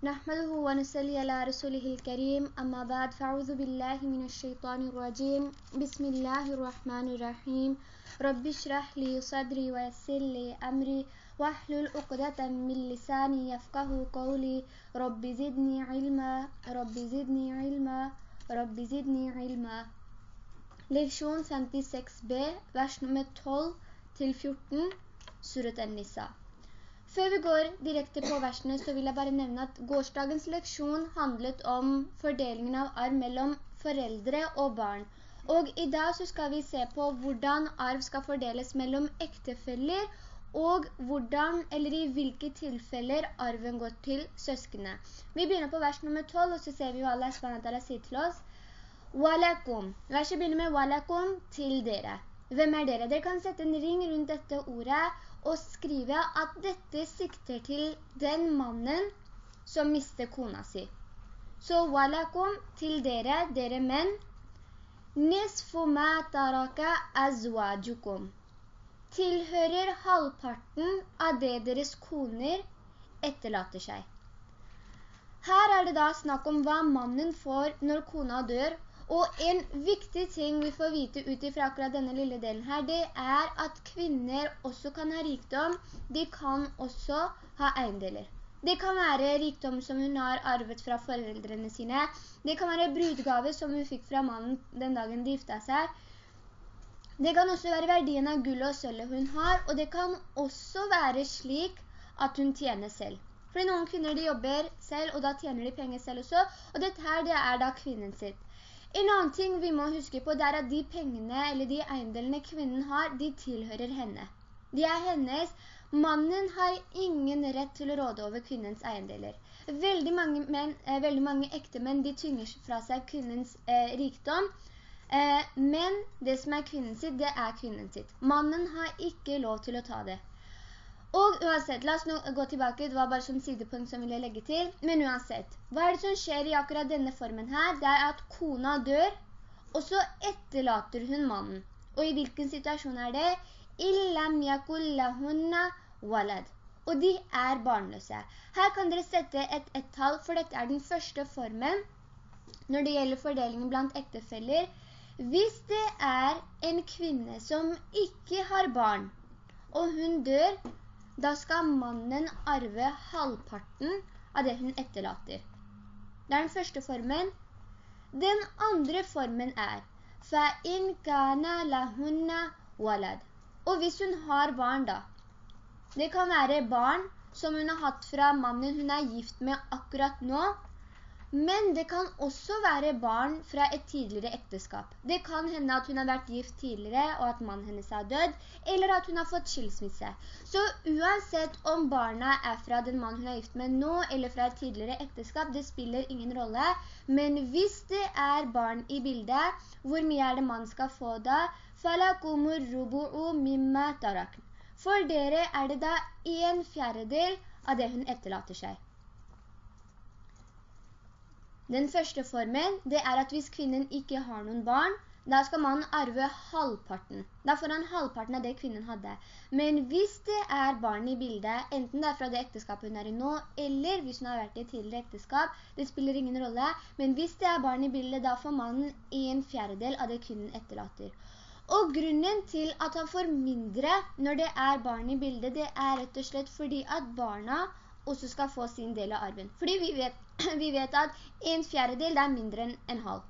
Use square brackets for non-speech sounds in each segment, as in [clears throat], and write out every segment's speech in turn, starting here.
نحمده ونسلي على رسوله الكريم أما بعد فأعوذ بالله من الشيطان الرجيم. بسم الله الرحمن الرحيم. رب اشرح لي صدري ويسر لي أمري واحلل عقدة من لساني يفقه قولي. رب زدني علما رب زدني علما رب زدني علما. Leksjon 56b, vers nummer 12 til 14, Surat al-Nisa. Før vi går direkte på versene, så vil jeg bare nevne at gårsdagens leksjon handlet om fordelingen av arv mellom foreldre og barn. Og i dag så skal vi se på hvordan arv skal fordeles mellom ektefeller, og hvordan, eller i hvilke tilfeller arven går til søskene. Vi begynner på vers nummer 12, og så ser vi hva Allah SWT sier til oss. Walakum. Verset begynner med walakum til dere. Hvem er dere? Dere kan sette en ring rundt dette ordet, og skrive at dette sikter til den mannen som mister kona si. Så walakum til dere, dere menn, nisfu ma taraka azwajukum. Tilhører halvparten av det deres koner etterlater seg. Her er det da snakk om hva mannen får når kona dør, og en viktig ting vi får vite ut fra akkurat denne lille delen her, det er at kvinner også kan ha rikdom. De kan også ha eiendeler. Det kan være rikdom som hun har arvet fra foreldrene sine. Det kan være brudgave som hun fikk fra mannen den dagen de gifta seg. Det kan også være verdien av gull og sølv hun har, og det kan også være slik at hun tjener selv. Fordi noen kvinner de jobber selv, og da tjener de penger selv også, og dette her det er da kvinnen sitt. En annen ting vi må huske på, det er at de pengene eller de eiendelene kvinnen har, de tilhører henne. De er hennes. Mannen har ingen rett til å råde over kvinnens eiendeler. Veldig mange, menn, eh, veldig mange ekte menn, de tynger fra seg kvinnens eh, rikdom. Eh, men det som er kvinnen sitt, det er kvinnen sitt. Mannen har ikke lov til å ta det. Og uansett, la oss nå gå tilbake, det var bare som sidepunkt som ville legge til, men uansett, hva er det som skjer i akkurat denne formen her? Det er at kona dør, og så etterlater hun mannen. Og i hvilken situasjon er det? «Illam yakullahunna walad». Og de er barnløse. Her kan dere sette et ett-tall, for dette er den første formen når det gjelder fordelingen blant ektefeller. Hvis det er en kvinne som ikke har barn, og hun dør, da skal mannen arve halvparten av det hun etterlater. Det er den første formen. Den andre formen er فَإِنْ كَانَ لَهُنَّ وَلَدْ Og hvis hun har barn da, det kan være barn som hun har hatt fra mannen hun er gift med akkurat nå, men det kan også være barn fra et tidligere ekteskap. Det kan hende at hun har vært gift tidligere, og at mannen hennes er død, eller at hun har fått skilsmisse. Så uansett om barna er fra den mannen hun er gift med nå, eller fra et tidligere ekteskap, det spiller ingen rolle. Men hvis det er barn i bildet, hvor mye er det man skal få da? «Falakumur rubu'u mimma tarakn». For dere er det da en fjerdedel av det hun etterlater seg. Den første formen, det er at hvis kvinnen ikke har noen barn, da skal mannen arve halvparten. Da får han halvparten av det kvinnen hadde. Men hvis det er barn i bildet, enten det er fra det ekteskapet hun er i nå, eller hvis hun har vært i tidligere ekteskap, det spiller ingen rolle. Men hvis det er barn i bildet, da får mannen en fjerdedel av det kvinnen etterlater. Og grunnen til at han får mindre når det er barn i bildet, det er rett og slett fordi at barna også skal få sin del av arven. Fordi vi vet, [clears throat] vi vet at en fjerdedel er mindre enn en halv.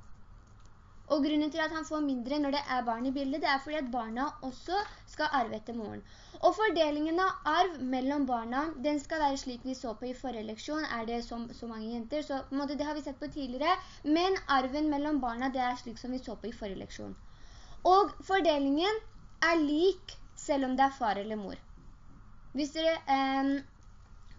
Og grunnen til at han får mindre når det er barn i bildet, det er fordi at barna også skal arve etter moren. Og fordelingen av arv mellom barna, den skal være slik vi så på i forrige leksjon, er det så, så mange jenter, så måte, det har vi sett på tidligere, men arven mellom barna, det er slik som vi så på i forrige leksjon. Og fordelingen er lik selv om det er far eller mor. Hvis dere eh,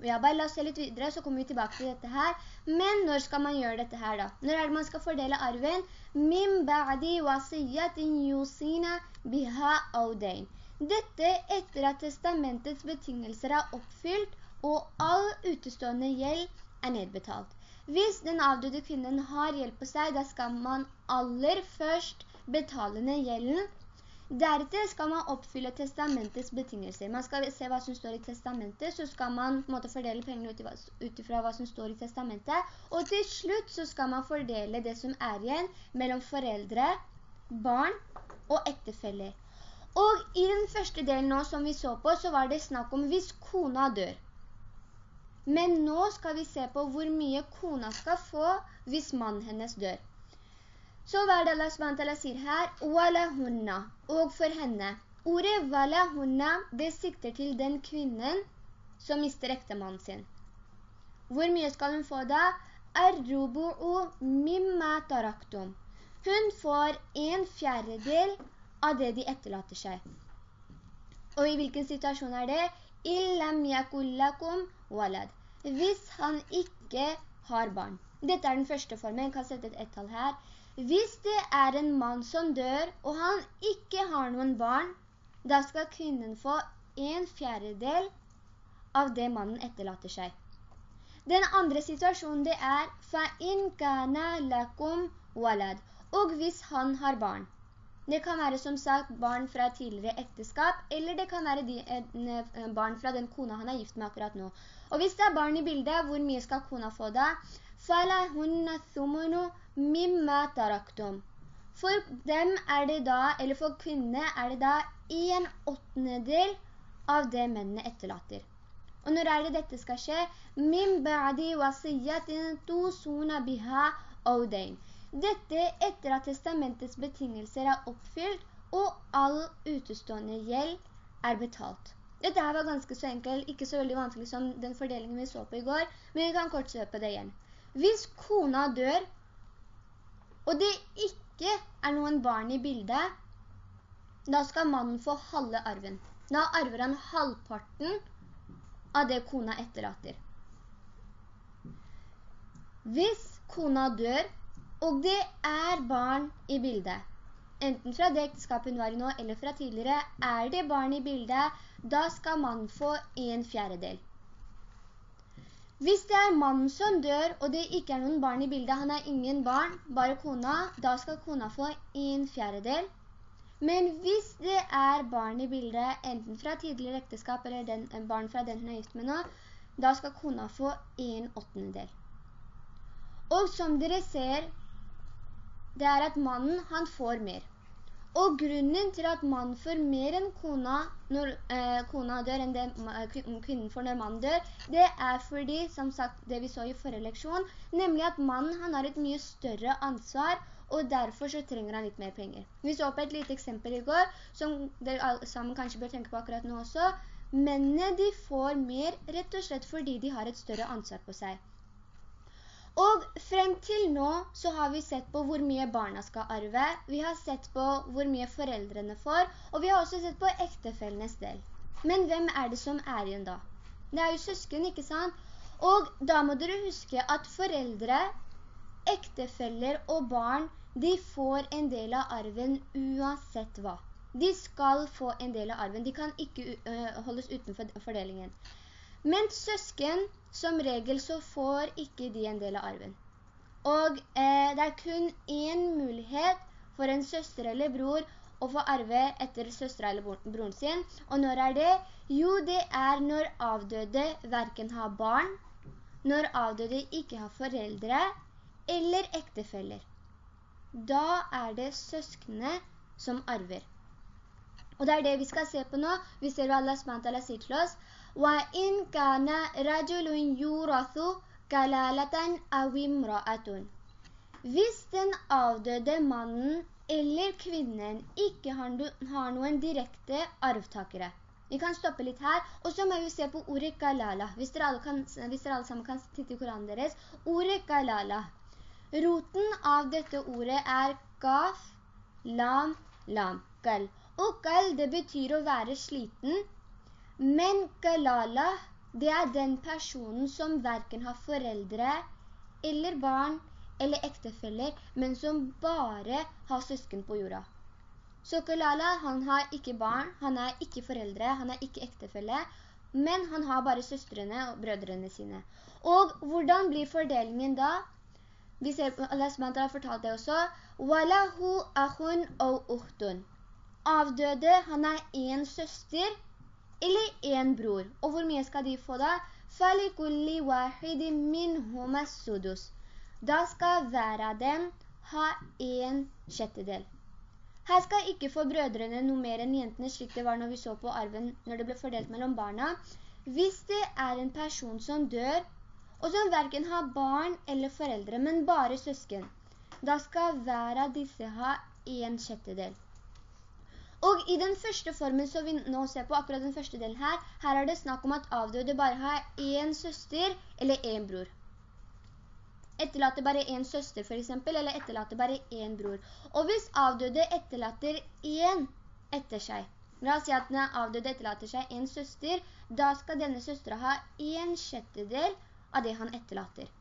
ja, bare la oss se litt videre, så kommer vi tilbake til dette her. Men når skal man gjøre dette her da? Når er det man skal fordele arven? Min ba'di wasiyatin yusina biha audain. Dette etter at testamentets betingelser er oppfylt, og all utestående gjeld er nedbetalt. Hvis den avdøde kvinnen har gjeld på seg, da skal man aller først betale ned gjelden. Deretter skal man oppfylle testamentets betingelser. Man skal se hva som står i testamentet, så skal man måte, fordele pengene ut fra hva som står i testamentet. Og til slutt så skal man fordele det som er igjen mellom foreldre, barn og ektefeller. Og i den første delen nå som vi så på, så var det snakk om hvis kona dør. Men nå skal vi se på hvor mye kona skal få hvis mannen hennes dør. Så hva er det Allah SWT sier her? «Walahunna» og for henne. Ordet «walahunna» det sikter til den kvinnen som mister ektemannen sin. Hvor mye skal hun få da? «Arrubu'u mimma taraktum». Hun får en fjerdedel av det de etterlater seg. Og i hvilken situasjon er det? «Illam yakullakum walad». Hvis han ikke har barn. Dette er den første formen. Jeg kan sette et ettal her. Hvis det er en mann som dør, og han ikke har noen barn, da skal kvinnen få en fjerdedel av det mannen etterlater seg. Den andre situasjonen det er «Fa'in kana lakum walad» og hvis han har barn. Det kan være som sagt barn fra tidligere ekteskap, eller det kan være de, eh, barn fra den kona han er gift med akkurat nå. Og hvis det er barn i bildet, hvor mye skal kona få da? «Falahunna thumunu mimma taraktum. For dem er det da, eller for kvinnene er det da en åttendedel av det mennene etterlater. Og når er det dette skal skje? Min ba'di wasiyatin tusuna biha audain. Dette etter at testamentets betingelser er oppfylt, og all utestående gjeld er betalt. Dette her var ganske så enkelt, ikke så veldig vanskelig som den fordelingen vi så på i går, men vi kan kort se på det igjen. Hvis kona dør, og det ikke er noen barn i bildet, da skal mannen få halve arven. Da arver han halvparten av det kona etterlater. Hvis kona dør, og det er barn i bildet, enten fra det ekteskapet hun var i nå, eller fra tidligere, er det barn i bildet, da skal man få en fjerdedel. Hvis det er mannen som dør, og det ikke er noen barn i bildet, han har ingen barn, bare kona, da skal kona få en fjerdedel. Men hvis det er barn i bildet, enten fra tidligere ekteskap eller den, barn fra den hun er gift med nå, da skal kona få en åttendedel. Og som dere ser, det er at mannen, han får mer. Og grunnen til at mannen får mer enn kona når eh, kona dør enn det kvinnen får når mannen dør, det er fordi, som sagt, det vi så i forrige leksjon, nemlig at mannen han har et mye større ansvar, og derfor så trenger han litt mer penger. Vi så på et lite eksempel i går, som dere alle sammen kanskje bør tenke på akkurat nå også. Mennene de får mer rett og slett fordi de har et større ansvar på seg. Og frem til nå så har vi sett på hvor mye barna skal arve, vi har sett på hvor mye foreldrene får, og vi har også sett på ektefellenes del. Men hvem er det som er igjen da? Det er jo søsken, ikke sant? Og da må dere huske at foreldre, ektefeller og barn, de får en del av arven uansett hva. De skal få en del av arven, de kan ikke holdes utenfor fordelingen. Men søsken, som regel så får ikke de en del av arven. Og eh, det er kun en mulighet for en søster eller bror å få arve etter søstre eller broren sin. Og når er det? Jo, det er når avdøde hverken har barn, når avdøde ikke har foreldre eller ektefeller. Da er det søskene som arver. Og det er det vi skal se på nå. Vi ser hva Allah SWT sier til oss. وَإِنْ كَانَ رَجُلٌ يُورَثُ كَلَالَةً أَوْ إِمْرَأَةٌ Hvis den avdøde mannen eller kvinnen ikke har, har noen direkte arvtakere. Vi kan stoppe litt her, og så må vi se på ordet galala. Hvis dere alle, kan, hvis dere alle sammen kan titte i Koranen deres. Ordet galala. Roten av dette ordet er gaf, lam, lam, gal. Og gal, det betyr å være sliten, men galala, det er den personen som hverken har foreldre eller barn eller ektefeller, men som bare har søsken på jorda. Så galala, han har ikke barn, han er ikke foreldre, han er ikke ektefelle, men han har bare søstrene og brødrene sine. Og hvordan blir fordelingen da? Vi ser, Allah SWT har fortalt det også. «Walahu ahun og uhtun». avdøde, han er en søster eller en bror. Og hvor mye skal de få da? Falikulli wahidi minhuma sudus. Da skal hver av dem ha en sjettedel. Her skal ikke få brødrene noe mer enn jentene, slik det var når vi så på arven når det ble fordelt mellom barna. Hvis det er en person som dør, og som hverken har barn eller foreldre, men bare søsken, da skal hver av disse ha en sjettedel. Og i den første formen som vi nå ser på, akkurat den første delen her, her er det snakk om at avdøde bare har en søster eller en bror. Etterlater bare en søster for eksempel, eller etterlater bare en bror. Og hvis avdøde etterlater en etter seg, la oss si at den avdøde etterlater seg en søster, da skal denne søstra ha en sjettedel av det han etterlater.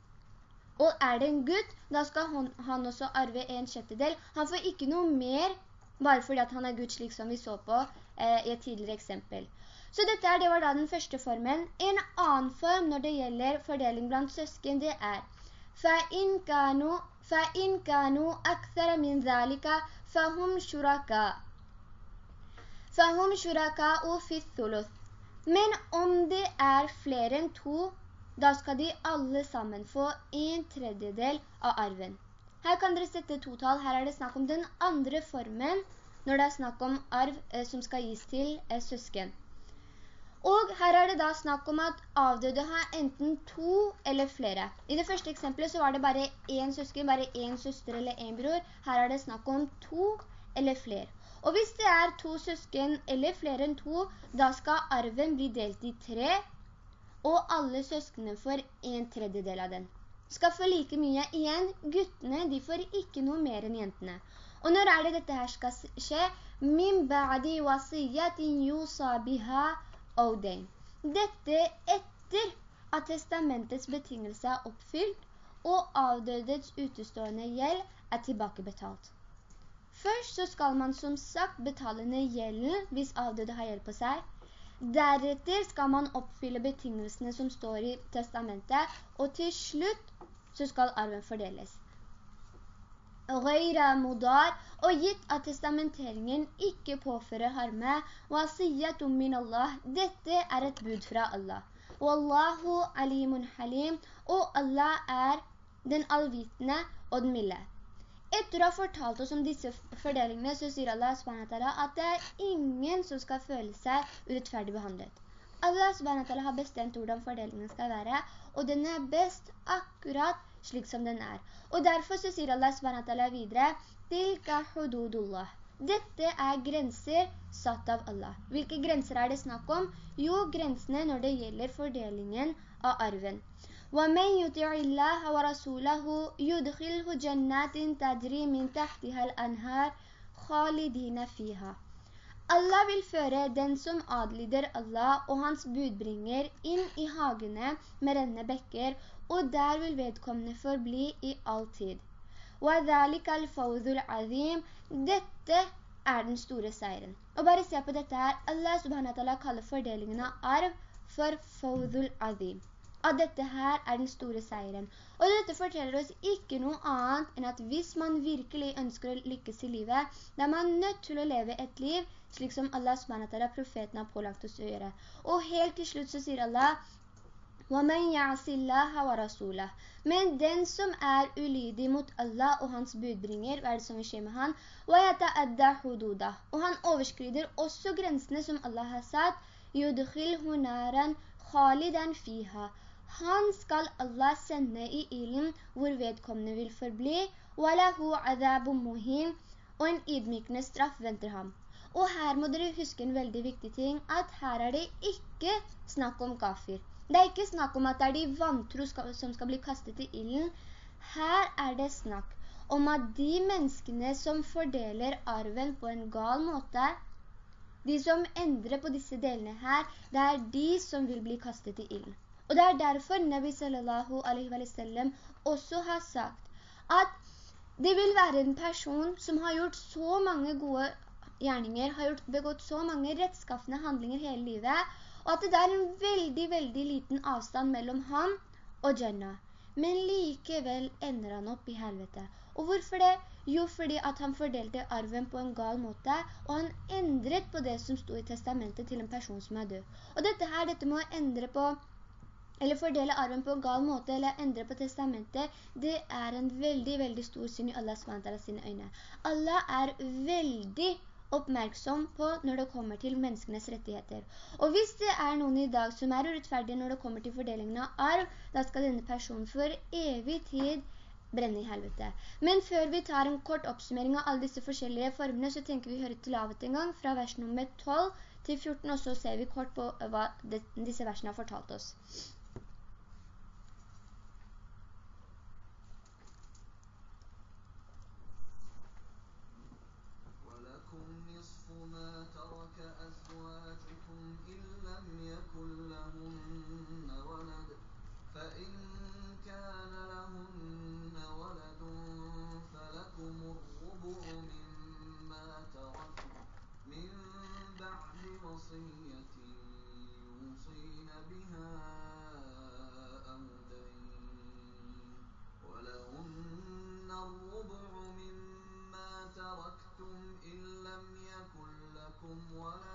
Og er det en gutt, da skal han, han også arve en sjettedel. Han får ikke noe mer bare fordi han er Gud slik som vi så på eh, i et tidligere eksempel. Så dette er, det var da den første formen. En annen form når det gjelder fordeling blant søsken, det er فَإِنْ كَانُوا, فَإِنْ كَانُوا أَكْثَرَ مِنْ ذَلِكَ فَهُمْ شُرَكَاء فَهُمْ شُرَكَاءُ فِي الثُّلُث Men om det er flere enn to, da skal de alle sammen få en tredjedel av arven. Her kan dere sette totall. Her er det snakk om den andre formen når det er snakk om arv eh, som skal gis til eh, søsken. Og her er det da snakk om at avdøde har enten to eller flere. I det første eksempelet så var det bare en søsken, bare en søster eller en bror. Her er det snakk om to eller flere. Og hvis det er to søsken eller flere enn to, da skal arven bli delt i tre, og alle søskene får en tredjedel av den skal få like mye igjen. Guttene, de får ikke noe mer enn jentene. Og når er det dette her skal skje? Min ba'di wasiyatin yusa biha awdain. Dette etter at testamentets betingelse er oppfylt, og avdødets utestående gjeld er tilbakebetalt. Først så skal man som sagt betale ned gjelden hvis avdøde har gjeld på seg. Deretter skal man oppfylle betingelsene som står i testamentet, og til slutt så skal arven fordeles. Røyre modar, og gitt at testamenteringen ikke påfører harme, wasiyatum min Allah, dette er et bud fra Allah. Wallahu alimun halim, og Allah er den allvitende og den milde. Etter å ha fortalt oss om disse fordelingene, så sier Allah SWT at det er ingen som skal føle seg urettferdig behandlet. Allah SWT har bestemt hvordan fordelingen skal være, og den er best akkurat slik som den er. Og derfor så sier Allah SWT videre, «Tilka hududullah». Dette er grenser satt av Allah. Hvilke grenser er det snakk om? Jo, grensene når det gjelder fordelingen av arven. وَمَنْ يُطِعِ اللَّهَ وَرَسُولَهُ يُدْخِلْهُ جَنَّاتٍ تَجْرِي مِنْ تَحْتِهَا الْأَنْهَارِ خَالِدِينَ فِيهَا Allah vil føre den som adlyder Allah og hans budbringer inn i hagene med renne bekker, og der vil vedkommende forbli i all tid. Dette er den store seieren. Og bare se på dette her. Allah subhanahu wa ta'ala kaller fordelingen av arv for fawdul azim. At dette her er den store seieren. Og dette forteller oss ikke noe annet enn at hvis man virkelig ønsker å lykkes i livet, da er man nødt til å leve et liv slik som Allah SWT profeten har pålagt oss å gjøre. Og helt til slutt så sier Allah, وَمَنْ يَعْسِ اللَّهَ وَرَسُولَهُ Men den som er ulydig mot Allah og hans budbringer, hva er det som vil skje med han? وَيَتَأَدَّى حُدُودَهُ Og han overskrider også grensene som Allah har satt, يُدْخِلْهُ نَارًا خَالِدًا فِيهَا han skal Allah sende i ilen hvor vedkommende vil forbli, og en ydmykende straff venter ham. Og her må dere huske en veldig viktig ting, at her er det ikke snakk om kafir. Det er ikke snakk om at det er de vantro som skal bli kastet i ilen. Her er det snakk om at de menneskene som fordeler arven på en gal måte, de som endrer på disse delene her, det er de som vil bli kastet i ilen. Og det er derfor Nabi sallallahu alaihi wa sallam også har sagt at det vil være en person som har gjort så mange gode gjerninger, har gjort, begått så mange rettskaffende handlinger hele livet, og at det er en veldig, veldig liten avstand mellom ham og Jannah. Men likevel ender han opp i helvete. Og hvorfor det? Jo, fordi at han fordelte arven på en gal måte, og han endret på det som stod i testamentet til en person som er død. Og dette her, dette må endre på, eller fordele arven på en gal måte, eller endre på testamentet, det er en veldig, veldig stor synd i Allah SWT sine øyne. Allah er veldig oppmerksom på når det kommer til menneskenes rettigheter. Og hvis det er noen i dag som er urettferdige når det kommer til fordelingen av arv, da skal denne personen for evig tid brenne i helvete. Men før vi tar en kort oppsummering av alle disse forskjellige formene, så tenker vi høre til lavet en gang fra vers nummer 12 til 14, og så ser vi kort på hva disse versene har fortalt oss. أزواجكم إن لم يكن لهن ولد فإن كان لهن ولد فلكم الربع مما تركوا من بعد وصية يوصين بها أو دين ولهن الربع مما تركتم إن لم يكن لكم ولد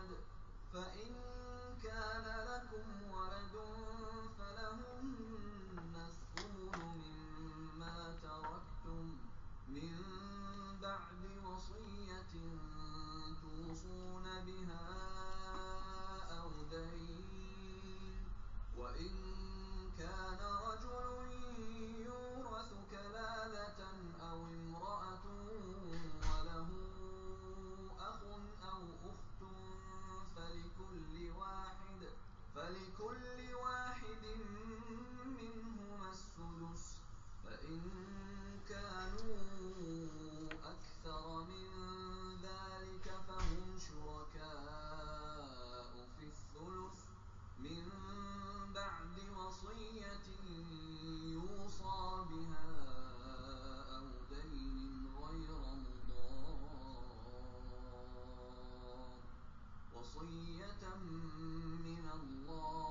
Ja,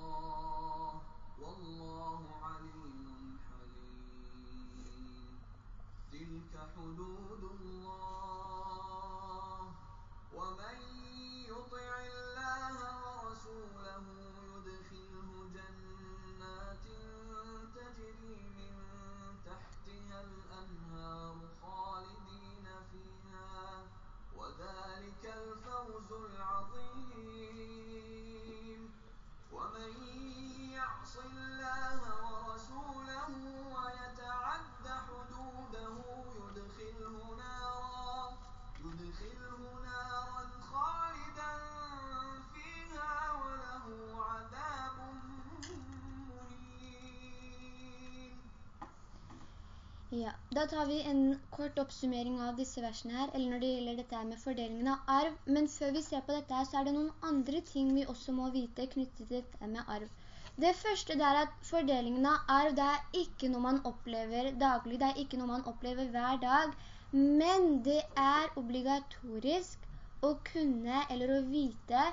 da tar vi en kort oppsummering av disse versene her, eller når det gjelder dette med fordelingen av arv. Men før vi ser på dette her, så er det noen andre ting vi også må vite knyttet til dette med arv. Det første er at fordelingen av arv, det er ikke noe man opplever daglig, det er ikke noe man opplever hver dag, men det er obligatorisk å kunne eller å vite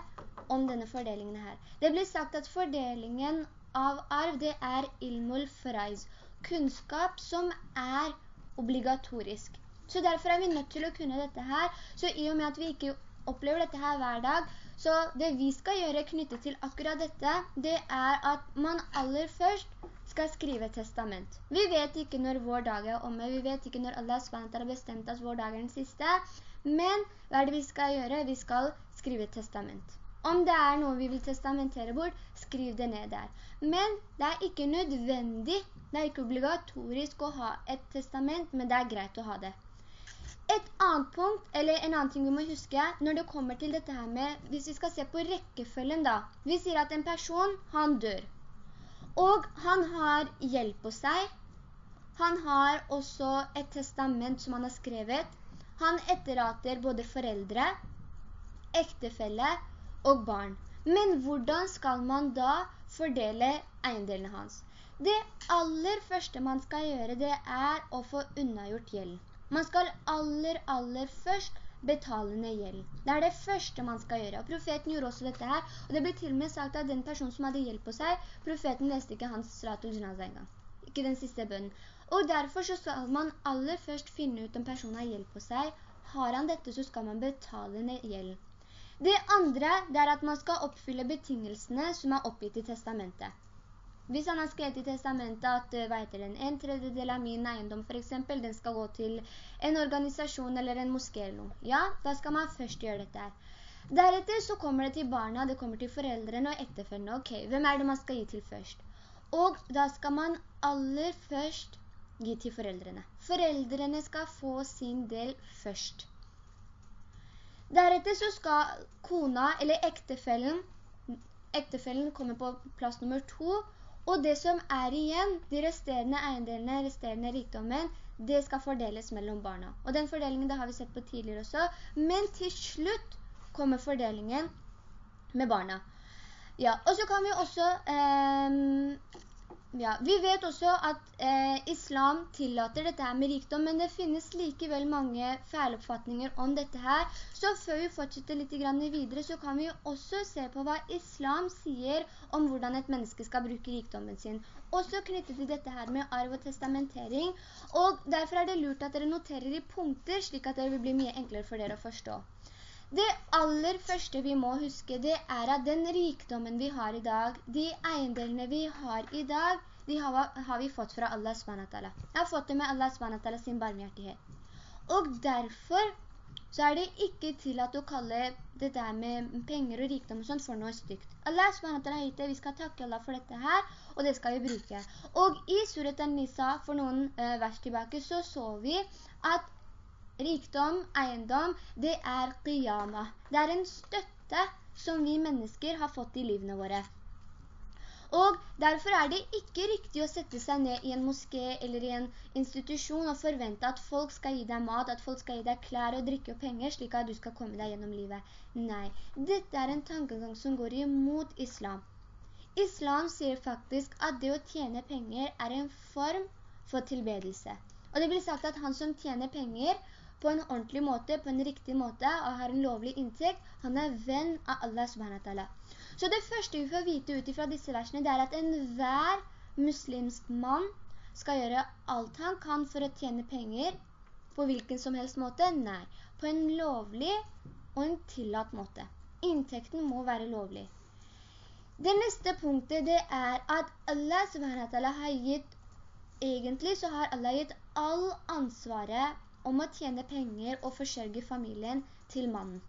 om denne fordelingen her. Det blir sagt at fordelingen av arv, det er ilmul freiz, kunnskap som er obligatorisk. Så derfor er vi nødt til å kunne dette her. Så i og med at vi ikke opplever dette her hver dag, så det vi skal gjøre knyttet til akkurat dette, det er at man aller først skal skrive testament. Vi vet ikke når vår dag er omme, vi vet ikke når Allah SWT har bestemt at vår dag er den siste, men hva er det vi skal gjøre? Vi skal skrive testament. Om det er noe vi vil testamentere bort, skriv det ned der. Men det er ikke nødvendig, det er ikke obligatorisk å ha et testament, men det er greit å ha det. Et annet punkt, eller en annen ting vi må huske, når det kommer til dette her med, hvis vi skal se på rekkefølgen da, vi sier at en person, han dør. Og han har hjelp på seg, han har også et testament som han har skrevet, han etterrater både foreldre, ektefelle og barn. Men hvordan skal man da fordele eiendelene hans? Det aller første man skal gjøre, det er å få unnagjort gjeld. Man skal aller, aller først betale ned gjeld. Det er det første man skal gjøre. Og profeten gjorde også dette her, og det ble til og med sagt at den personen som hadde gjeld på seg, profeten leste ikke hans stratul janaza engang. ikke den siste bønnen. Og derfor så skal man aller først finne ut om personen har gjeld på seg. Har han dette, så skal man betale ned gjeld. Det andre, det er at man skal oppfylle betingelsene som er oppgitt i testamentet. Hvis han har skrevet i testamentet at eh, hva heter den, en tredjedel av min eiendom for eksempel, den skal gå til en organisasjon eller en moské eller noe. Ja, da skal man først gjøre dette her. Deretter så kommer det til barna, det kommer til foreldrene og etterfølgende. Ok, hvem er det man skal gi til først? Og da skal man aller først gi til foreldrene. Foreldrene skal få sin del først. Deretter så skal kona eller ektefellen, ektefellen kommer på plass nummer to, og det som er igjen, de resterende eiendelene, resterende rikdommen, det skal fordeles mellom barna. Og den fordelingen har vi sett på tidligere også. Men til slutt kommer fordelingen med barna. Ja, og så kan vi også eh, ja, vi vet også at eh, islam tillater dette her med rikdom, men det finnes likevel mange feiloppfatninger om dette her. Så før vi fortsetter litt videre, så kan vi også se på hva islam sier om hvordan et menneske skal bruke rikdommen sin. Også knyttet til dette her med arv og testamentering. Og derfor er det lurt at dere noterer i punkter, slik at det vil bli mye enklere for dere å forstå. Det aller første vi må huske, det er at den rikdommen vi har i dag, de eiendelene vi har i dag, de har, vi fått fra Allah SWT. Jeg har fått det med Allah SWT sin barmhjertighet. Og derfor så er det ikke til at du kaller det der med penger og rikdom og sånt for noe stygt. Allah SWT har gitt det, vi skal takke Allah for dette her, og det skal vi bruke. Og i Surat al-Nisa for noen uh, vers tilbake så så vi at Rikdom, eiendom, det er qiyama. Det er en støtte som vi mennesker har fått i livene våre. Og derfor er det ikke riktig å sette seg ned i en moské eller i en institusjon og forvente at folk skal gi deg mat, at folk skal gi deg klær og drikke og penger, slik at du skal komme deg gjennom livet. Nei, dette er en tankegang som går imot islam. Islam sier faktisk at det å tjene penger er en form for tilbedelse. Og det blir sagt at han som tjener penger, på en ordentlig måte, på en riktig måte, og har en lovlig inntekt, han er venn av Allah subhanahu Så det første vi får vite ut fra disse versene, det er at enhver muslimsk mann skal gjøre alt han kan for å tjene penger på hvilken som helst måte? Nei, på en lovlig og en tillatt måte. Inntekten må være lovlig. Det neste punktet det er at Allah subhanahu har gitt, egentlig så har Allah gitt all ansvaret om å tjene penger og forsørge familien til mannen.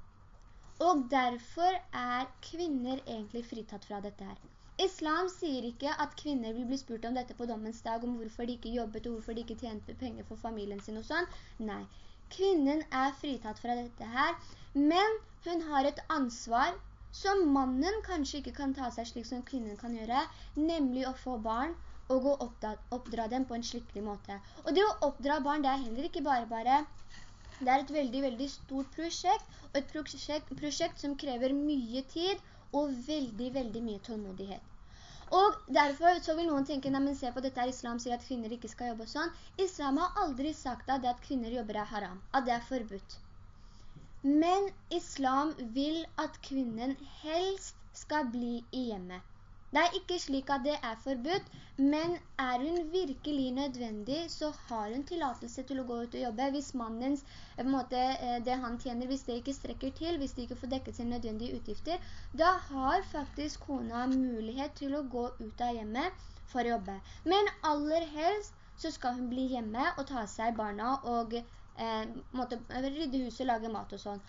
Og derfor er kvinner egentlig fritatt fra dette her. Islam sier ikke at kvinner vil bli spurt om dette på dommens dag, om hvorfor de ikke jobbet og hvorfor de ikke tjente penger for familien sin og sånn. Nei, kvinnen er fritatt fra dette her, men hun har et ansvar som mannen kanskje ikke kan ta seg slik som kvinnen kan gjøre, nemlig å få barn og å oppdra, oppdra dem på en skikkelig måte. Og det å oppdra barn, det er heller ikke bare bare. Det er et veldig, veldig stort prosjekt, og et prosjekt, prosjekt som krever mye tid og veldig, veldig mye tålmodighet. Og derfor så vil noen tenke, nei, men se på dette her, islam sier at kvinner ikke skal jobbe sånn. Islam har aldri sagt at det at kvinner jobber er haram, at det er forbudt. Men islam vil at kvinnen helst skal bli i hjemmet. Det er ikke slik at det er forbudt, men er hun virkelig nødvendig, så har hun tillatelse til å gå ut og jobbe. Hvis mannens, måte, eh, det han tjener, hvis det ikke strekker til, hvis de ikke får dekket sine nødvendige utgifter, da har faktisk kona mulighet til å gå ut av hjemmet for å jobbe. Men aller helst så skal hun bli hjemme og ta seg barna og eh, måtte, rydde huset, lage mat og sånn.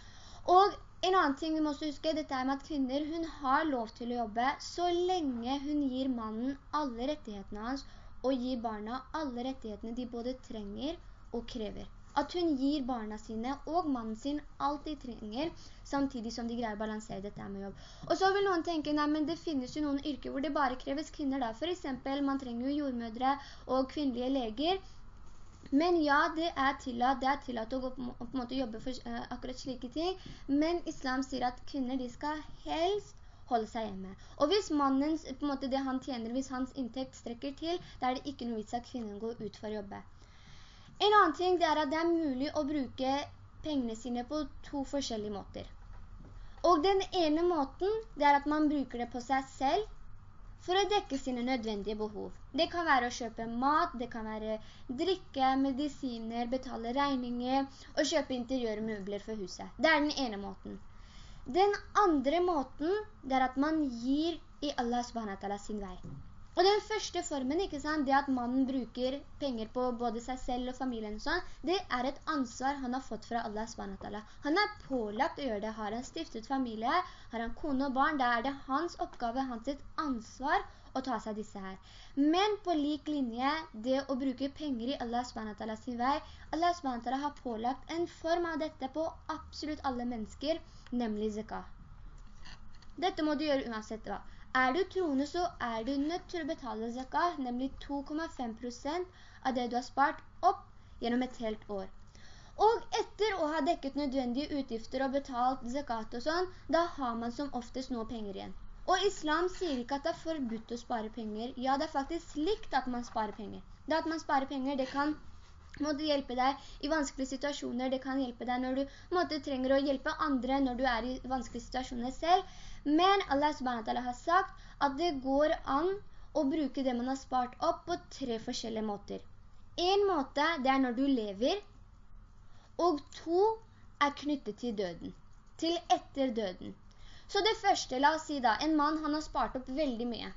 Og en annen ting vi må huske, dette er med at kvinner, hun har lov til å jobbe så lenge hun gir mannen alle rettighetene hans og gir barna alle rettighetene de både trenger og krever. At hun gir barna sine og mannen sin alt de trenger, samtidig som de greier å balansere dette med jobb. Og så vil noen tenke, nei, men det finnes jo noen yrker hvor det bare kreves kvinner da. For eksempel, man trenger jo jordmødre og kvinnelige leger, men ja, det er tillatt, det er tillatt å gå på, en måte jobbe for uh, akkurat slike ting. Men islam sier at kvinner, de skal helst holde seg hjemme. Og hvis mannens, på en måte det han tjener, hvis hans inntekt strekker til, da er det ikke noe vits at kvinnen går ut for å jobbe. En annen ting det er at det er mulig å bruke pengene sine på to forskjellige måter. Og den ene måten, det er at man bruker det på seg selv, for å dekke sine nødvendige behov. Det kan være å kjøpe mat, det kan være drikke, medisiner, betale regninger og kjøpe interiørmøbler for huset. Det er den ene måten. Den andre måten, er at man gir i Allah subhanahu sin vei. Og den første formen, ikke sant, det at mannen bruker penger på både seg selv og familien og sånn, det er et ansvar han har fått fra Allah SWT. Han er pålagt å gjøre det. Har han stiftet familie, har han kone og barn, da er det hans oppgave, hans ansvar å ta seg disse her. Men på lik linje, det å bruke penger i Allah SWT sin vei, Allah SWT har pålagt en form av dette på absolutt alle mennesker, nemlig zakah. Dette må du gjøre uansett hva. Er du troende, så er du nødt til å betale zakah, nemlig 2,5 prosent av det du har spart opp gjennom et helt år. Og etter å ha dekket nødvendige utgifter og betalt zakat og sånn, da har man som oftest noe penger igjen. Og islam sier ikke at det er forbudt å spare penger. Ja, det er faktisk slikt at man sparer penger. Det at man sparer penger, det kan måtte hjelpe deg i vanskelige situasjoner, det kan hjelpe deg når du måtte, trenger å hjelpe andre når du er i vanskelige situasjoner selv, men Allah subhanahu har sagt at det går an å bruke det man har spart opp på tre forskjellige måter. En måte, det er når du lever, og to er knyttet til døden, til etter døden. Så det første, la oss si da, en mann han har spart opp veldig mye.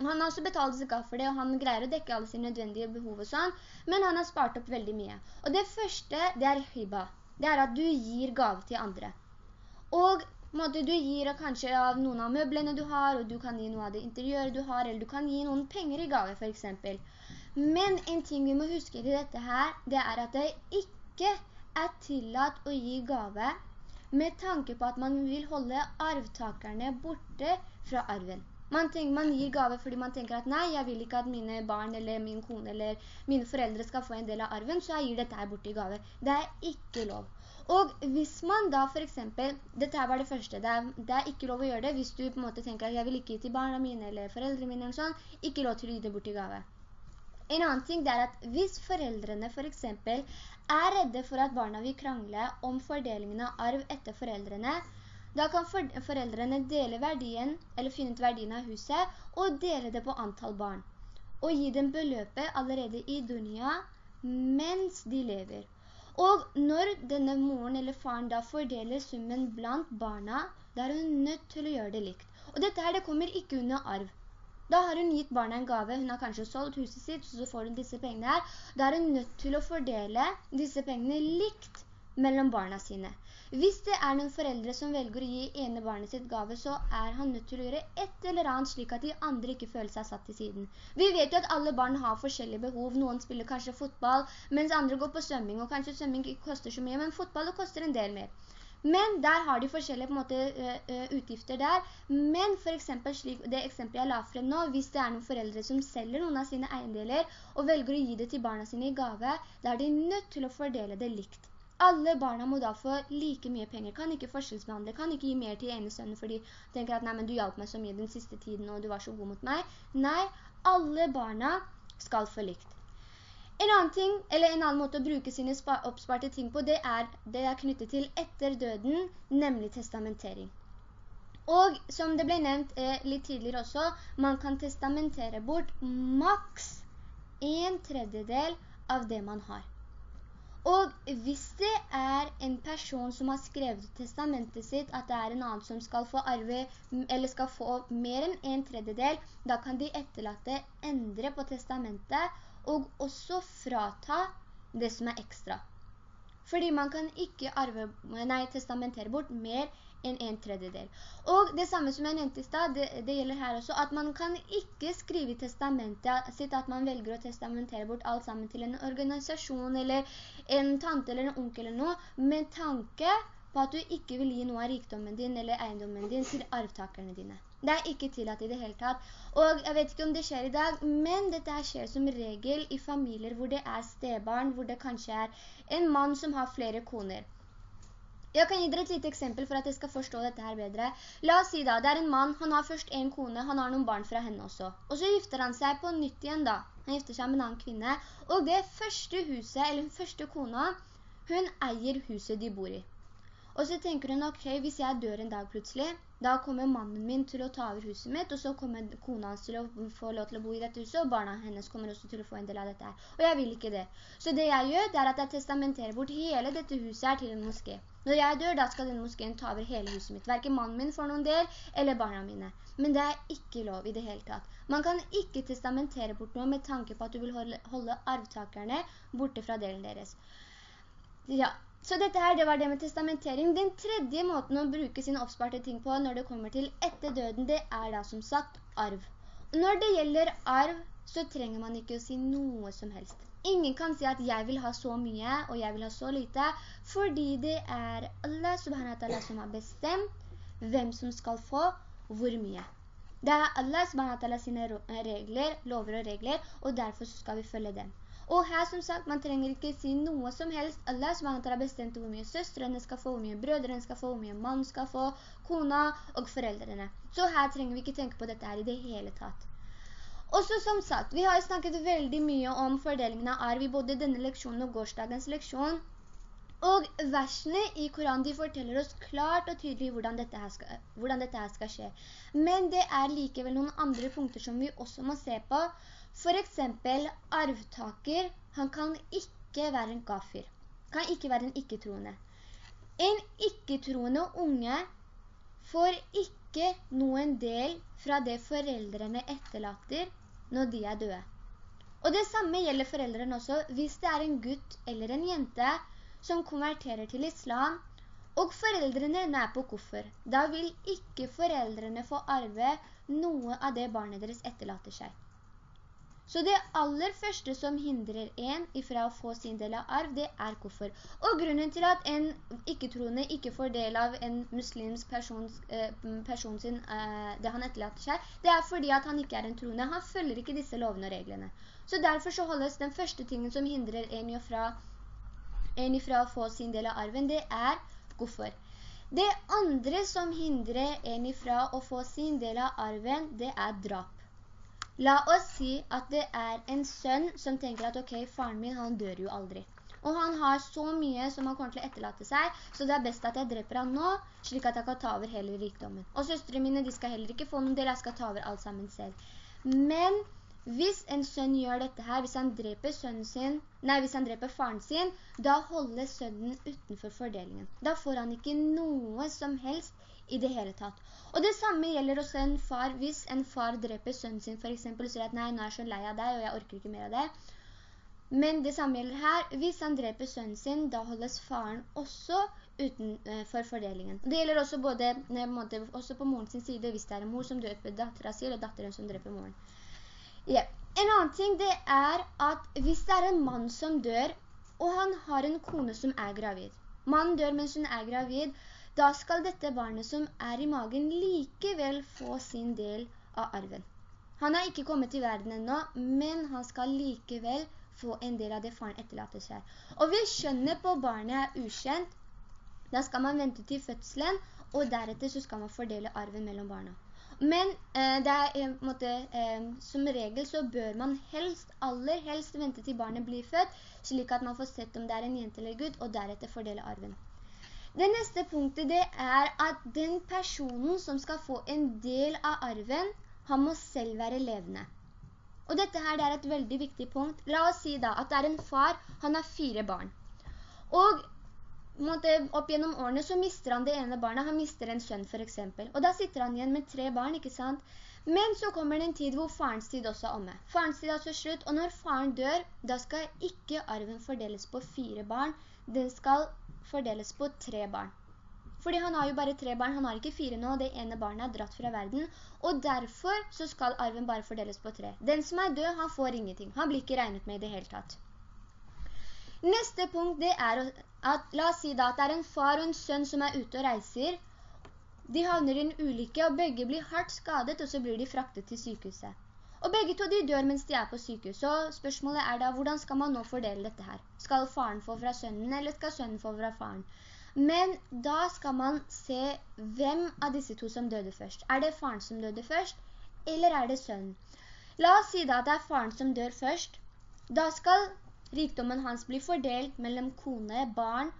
Han har også betalt seg for det, og han greier å dekke alle sine nødvendige behov og sånn, men han har spart opp veldig mye. Og det første, det er hiba. Det er at du gir gave til andre. Og måte, du gir kanskje av noen av møblene du har, og du kan gi noe av det interiøret du har, eller du kan gi noen penger i gave for eksempel. Men en ting vi må huske i dette her, det er at det ikke er tillatt å gi gave med tanke på at man vil holde arvtakerne borte fra arven. Man, tenker, man gir gave fordi man tenker at nei, jeg vil ikke at mine barn eller min kone eller mine foreldre skal få en del av arven, så jeg gir dette her bort i gave. Det er ikke lov. Og hvis man da for eksempel, dette her var det første, det er, det er, ikke lov å gjøre det hvis du på en måte tenker at jeg vil ikke gi til barna mine eller foreldre mine eller sånn, ikke lov til å gi det bort i gave. En annen ting er at hvis foreldrene for eksempel er redde for at barna vil krangle om fordelingen av arv etter foreldrene, da kan foreldrene dele verdien, eller finne ut verdien av huset, og dele det på antall barn. Og gi dem beløpet allerede i dunia, mens de lever. Og når denne moren eller faren da fordeler summen blant barna, da er hun nødt til å gjøre det likt. Og dette her, det kommer ikke under arv. Da har hun gitt barna en gave, hun har kanskje solgt huset sitt, så får hun disse pengene her. Da er hun nødt til å fordele disse pengene likt mellom barna sine. Hvis det er noen foreldre som velger å gi ene barnet sitt gave, så er han nødt til å gjøre et eller annet slik at de andre ikke føler seg satt til siden. Vi vet jo at alle barn har forskjellige behov. Noen spiller kanskje fotball, mens andre går på svømming, og kanskje svømming ikke koster så mye, men fotball koster en del mer. Men der har de forskjellige måte, utgifter der. Men for eksempel slik, det eksempelet jeg la frem nå, hvis det er noen foreldre som selger noen av sine eiendeler og velger å gi det til barna sine i gave, da er de nødt til å fordele det likt. Alle barna må da få like mye penger, kan ikke forskjellsbehandle, kan ikke gi mer til ene sønnen fordi de tenker at nei, men du hjalp meg så mye den siste tiden og du var så god mot meg. Nei, alle barna skal få likt. En annen ting, eller en annen måte å bruke sine oppsparte ting på, det er, det er knyttet til etter døden, nemlig testamentering. Og som det ble nevnt eh, litt tidligere også, man kan testamentere bort maks en tredjedel av det man har. Og hvis det er en person som har skrevet testamentet sitt at det er en annen som skal få arve, eller skal få mer enn en tredjedel, da kan de etterlatte endre på testamentet og også frata det som er ekstra. Fordi man kan ikke arve, nei, testamentere bort mer enn en tredjedel. Og det samme som jeg nevnte i sted, det, det, gjelder her også, at man kan ikke skrive i testamentet sitt at man velger å testamentere bort alt sammen til en organisasjon eller en tante eller en onkel eller noe, med tanke på at du ikke vil gi noe av rikdommen din eller eiendommen din til arvtakerne dine. Det er ikke tillatt i det hele tatt. Og jeg vet ikke om det skjer i dag, men dette skjer som regel i familier hvor det er stebarn, hvor det kanskje er en mann som har flere koner. Jeg kan gi dere et lite eksempel for at jeg skal forstå dette her bedre. La oss si da, det er en mann, han har først en kone, han har noen barn fra henne også. Og så gifter han seg på nytt igjen da. Han gifter seg med en annen kvinne. Og det første huset, eller den første kona, hun eier huset de bor i. Og så tenker hun, ok, hvis jeg dør en dag plutselig, da kommer mannen min til å ta over huset mitt, og så kommer kona hans til å få lov til å bo i dette huset, og barna hennes kommer også til å få en del av dette her. Og jeg vil ikke det. Så det jeg gjør, det er at jeg testamenterer bort hele dette huset her til en moské. Når jeg dør, da skal den moskeen ta over hele huset mitt. Hverken mannen min får noen del, eller barna mine. Men det er ikke lov i det hele tatt. Man kan ikke testamentere bort noe med tanke på at du vil holde, holde arvtakerne borte fra delen deres. Ja, så dette her, det var det med testamentering. Den tredje måten å bruke sine oppsparte ting på når det kommer til etter døden, det er da som sagt arv. Når det gjelder arv, så trenger man ikke å si noe som helst. Ingen kan si at jeg vil ha så mye, og jeg vil ha så lite, fordi det er Allah subhanahu wa ta'ala som har bestemt hvem som skal få hvor mye. Det er Allah subhanahu wa ta'ala sine regler, lover og regler, og derfor skal vi følge dem. Og her som sagt, man trenger ikke si noe som helst. Allah SWT har bestemt hvor mye søstrene skal få, hvor mye brødrene skal få, hvor mye mann skal få, kona og foreldrene. Så her trenger vi ikke tenke på dette her i det hele tatt. Og så som sagt, vi har snakket veldig mye om fordelingen av arv i både denne leksjonen og gårsdagens leksjon. Og versene i Koran, de forteller oss klart og tydelig hvordan dette, skal, hvordan dette her skal skje. Men det er likevel noen andre punkter som vi også må se på, for eksempel, arvtaker, han kan ikke være en gafir. Kan ikke være en ikke-troende. En ikke-troende unge får ikke noen del fra det foreldrene etterlater når de er døde. Og det samme gjelder foreldrene også hvis det er en gutt eller en jente som konverterer til islam, og foreldrene er på koffer. Da vil ikke foreldrene få arve noe av det barnet deres etterlater seg. Så det aller første som hindrer en ifra å få sin del av arv, det er hvorfor. Og grunnen til at en ikke-troende ikke får del av en muslimsk persons, eh, person sin, eh, det han etterlater seg, det er fordi at han ikke er en troende. Han følger ikke disse lovene og reglene. Så derfor så holdes den første tingen som hindrer en ifra, en ifra å få sin del av arven, det er hvorfor. Det andre som hindrer en ifra å få sin del av arven, det er drap. La oss si at det er en sønn som tenker at ok, faren min han dør jo aldri. Og han har så mye som han kommer til å etterlate seg, så det er best at jeg dreper han nå, slik at jeg kan ta over hele rikdommen. Og søstre mine, de skal heller ikke få noen del, jeg skal ta over alt sammen selv. Men hvis en sønn gjør dette her, hvis han dreper sin, nei, hvis han dreper faren sin, da holder sønnen utenfor fordelingen. Da får han ikke noe som helst i det hele tatt. Og det samme gjelder også en far, hvis en far dreper sønnen sin for eksempel, og sier at nei, nå er jeg så lei av deg, og jeg orker ikke mer av det. Men det samme gjelder her, hvis han dreper sønnen sin, da holdes faren også utenfor eh, fordelingen. Det gjelder også, både, ne, måte, også på morens side, hvis det er en mor som dreper datteren sin, eller datteren som dreper moren. Yeah. En annen ting det er at hvis det er en mann som dør, og han har en kone som er gravid. Mannen dør mens hun er gravid, da skal dette barnet som er i magen likevel få sin del av arven. Han har ikke kommet til verden ennå, men han skal likevel få en del av det faren etterlater seg. Og hvis skjønnet på barnet er ukjent, da skal man vente til fødselen, og deretter så skal man fordele arven mellom barna. Men eh, er, eh, måte, eh, som regel så bør man helst, aller helst vente til barnet blir født, slik at man får sett om det er en jente eller gutt, og deretter fordele arven. Det neste punktet det er at den personen som skal få en del av arven, han må selv være levende. Og dette her det er et veldig viktig punkt. La oss si da at det er en far, han har fire barn. Og måtte, opp gjennom årene så mister han det ene barnet, han mister en sønn for eksempel. Og da sitter han igjen med tre barn, ikke sant? Men så kommer det en tid hvor farens tid også er omme. Farens tid er så slutt, og når faren dør, da skal ikke arven fordeles på fire barn. Den skal fordeles på tre barn. Fordi han har jo bare tre barn, han har ikke fire nå, det ene barnet er dratt fra verden, og derfor så skal arven bare fordeles på tre. Den som er død, han får ingenting. Han blir ikke regnet med i det hele tatt. Neste punkt det er at, la oss si da, at det er en far og en sønn som er ute og reiser. De havner i en ulykke, og begge blir hardt skadet, og så blir de fraktet til sykehuset. Og begge to de dør mens de er på sykehus. Så spørsmålet er da, hvordan skal man nå fordele dette her? Skal faren få fra sønnen, eller skal sønnen få fra faren? Men da skal man se hvem av disse to som døde først. Er det faren som døde først, eller er det sønnen? La oss si da at det er faren som dør først. Da skal rikdommen hans bli fordelt mellom kone, barn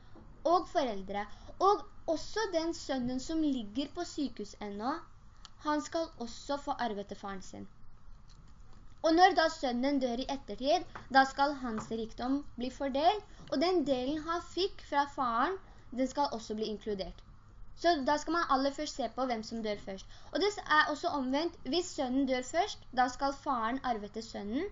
og foreldre. Og også den sønnen som ligger på sykehus ennå, han skal også få arve til faren sin. Og når da sønnen dør i ettertid, da skal hans rikdom bli fordelt, og den delen han fikk fra faren, den skal også bli inkludert. Så da skal man aller først se på hvem som dør først. Og det er også omvendt, hvis sønnen dør først, da skal faren arve til sønnen,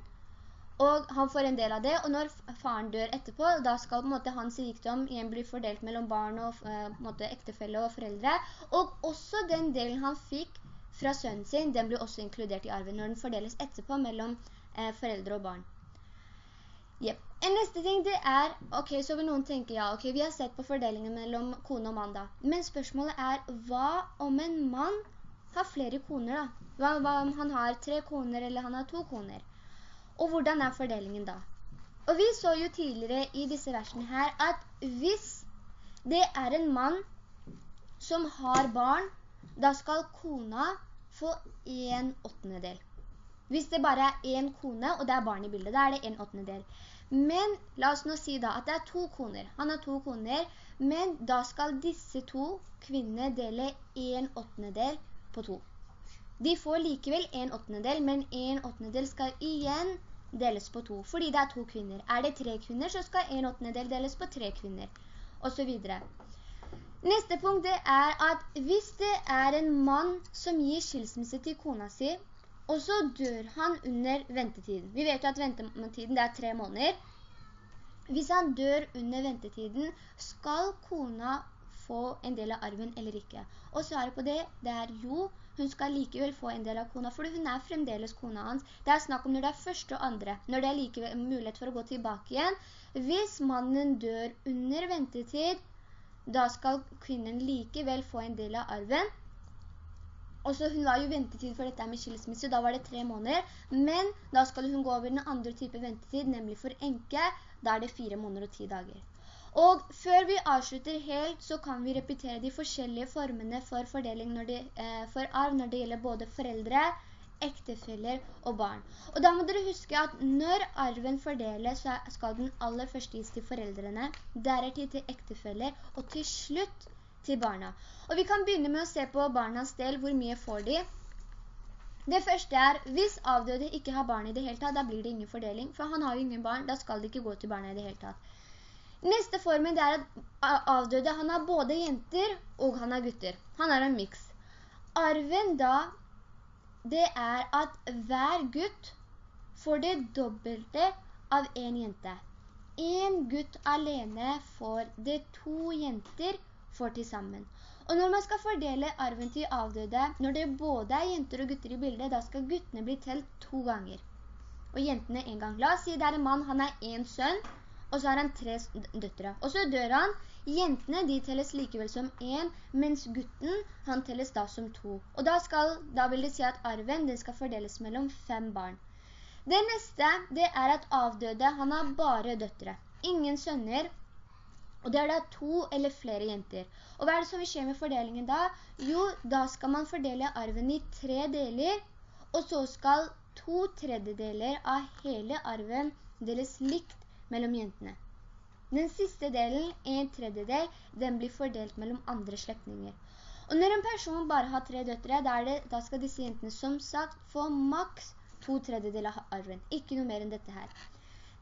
og han får en del av det, og når faren dør etterpå, da skal måte hans rikdom igjen bli fordelt mellom barn og eh, måte, ektefelle og foreldre, og også den delen han fikk fra sønnen sin, den blir også inkludert i arven når den fordeles etterpå mellom eh, foreldre og barn. Yep. En neste ting det er, ok, så vil noen tenke, ja, ok, vi har sett på fordelingen mellom kone og mann da. Men spørsmålet er, hva om en mann har flere koner da? Hva, hva om han har tre koner eller han har to koner? Og hvordan er fordelingen da? Og vi så jo tidligere i disse versene her, at hvis det er en mann som har barn, da skal kona få en åttendedel. Hvis det bare er en kone, og det er barn i bildet, da er det en åttendedel. Men la oss nå si da at det er to koner. Han har to koner, men da skal disse to kvinnene dele en åttendedel på to. De får likevel en åttendedel, men en åttendedel skal igjen deles på to, fordi det er to kvinner. Er det tre kvinner, så skal en åttendedel deles på tre kvinner, og så videre. Neste punkt er at hvis det er en mann som gir skilsmisse til kona si, og så dør han under ventetiden. Vi vet jo at ventetiden er tre måneder. Hvis han dør under ventetiden, skal kona få en del av arven eller ikke? Og svaret på det, det er jo, hun skal likevel få en del av kona, for hun er fremdeles kona hans. Det er snakk om når det er første og andre, når det er likevel mulighet for å gå tilbake igjen. Hvis mannen dør under ventetid, da skal kvinnen likevel få en del av arven, og så hun var jo ventetid for dette med skilsmisse, da var det tre måneder. Men da skal hun gå over den andre type ventetid, nemlig for enke. Da er det fire måneder og ti dager. Og før vi avslutter helt, så kan vi repetere de forskjellige formene for fordeling det, eh, for arv når det gjelder både foreldre, ektefeller og barn. Og da må dere huske at når arven fordeles, så skal den aller først gis til foreldrene, deretter til ektefeller, og til slutt til barna. Og vi kan begynne med å se på barnas del, hvor mye får de. Det første er, hvis avdøde ikke har barn i det hele tatt, da blir det ingen fordeling, for han har jo ingen barn, da skal det ikke gå til barna i det hele tatt. Neste formen er at avdøde, han har både jenter og han har gutter. Han er en mix. Arven da, det er at hver gutt får det dobbelte av en jente. En gutt alene får det to jenter får til sammen. Og når man skal fordele arven til avdøde, når det både er jenter og gutter i bildet, da skal guttene bli telt to ganger. Og jentene en gang. La oss si det er en mann, han er en sønn, og så har han tre døtre. Og så dør han. Jentene, de telles likevel som en, mens gutten, han telles da som to. Og da, skal, da vil det si at arven, den skal fordeles mellom fem barn. Det neste, det er at avdøde, han har bare døtre. Ingen sønner, og det er da to eller flere jenter. Og hva er det som vil skje med fordelingen da? Jo, da skal man fordele arven i tre deler, og så skal to tredjedeler av hele arven deles likt mellom jentene. Den siste delen, en tredjedel, den blir fordelt mellom andre slektinger. Og når en person bare har tre døtre, da, det, da skal disse jentene som sagt få maks to tredjedeler av arven. Ikke noe mer enn dette her.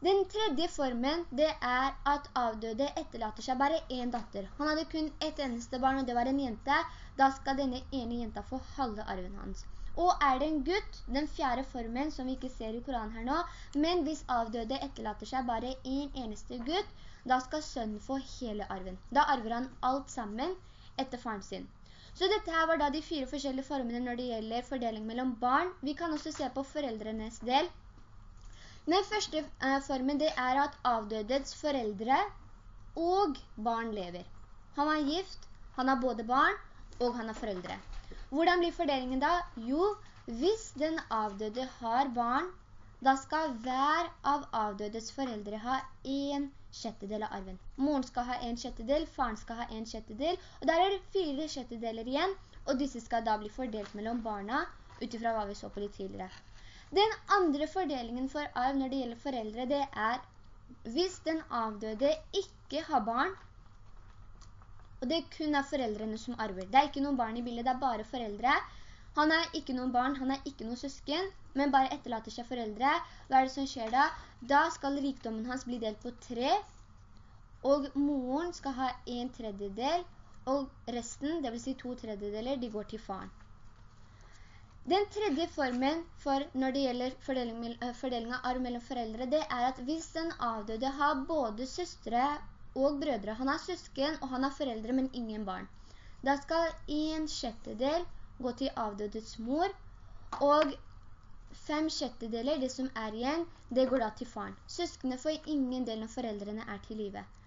Den tredje formen, det er at avdøde etterlater seg bare en datter. Han hadde kun et eneste barn, og det var en jente. Da skal denne ene jenta få halve arven hans. Og er det en gutt, den fjerde formen som vi ikke ser i Koranen her nå, men hvis avdøde etterlater seg bare en eneste gutt, da skal sønnen få hele arven. Da arver han alt sammen etter faren sin. Så dette her var da de fire forskjellige formene når det gjelder fordeling mellom barn. Vi kan også se på foreldrenes del. Den første eh, formen det er at avdødets foreldre og barn lever. Han er gift, han har både barn og han har foreldre. Hvordan blir fordelingen da? Jo, hvis den avdøde har barn, da skal hver av avdødes foreldre ha en sjettedel av arven. Moren skal ha en sjettedel, faren skal ha en sjettedel, og der er det fire sjettedeler igjen, og disse skal da bli fordelt mellom barna, utifra hva vi så på litt tidligere. Den andre fordelingen for arv når det gjelder foreldre, det er hvis den avdøde ikke har barn, og det kun er foreldrene som arver. Det er ikke noen barn i bildet, det er bare foreldre. Han er ikke noen barn, han er ikke noen søsken, men bare etterlater seg foreldre. Hva er det som skjer da? Da skal rikdommen hans bli delt på tre, og moren skal ha en tredjedel, og resten, det vil si to tredjedeler, de går til faren. Den tredje formen for når det gjelder fordeling, eh, fordeling av arv mellom foreldre, det er at hvis den avdøde har både søstre og brødre, han har søsken og han har foreldre, men ingen barn, da skal en sjettedel gå til avdødets mor, og fem sjettedeler, det som er igjen, det går da til faren. Søskene får ingen del når foreldrene er til livet.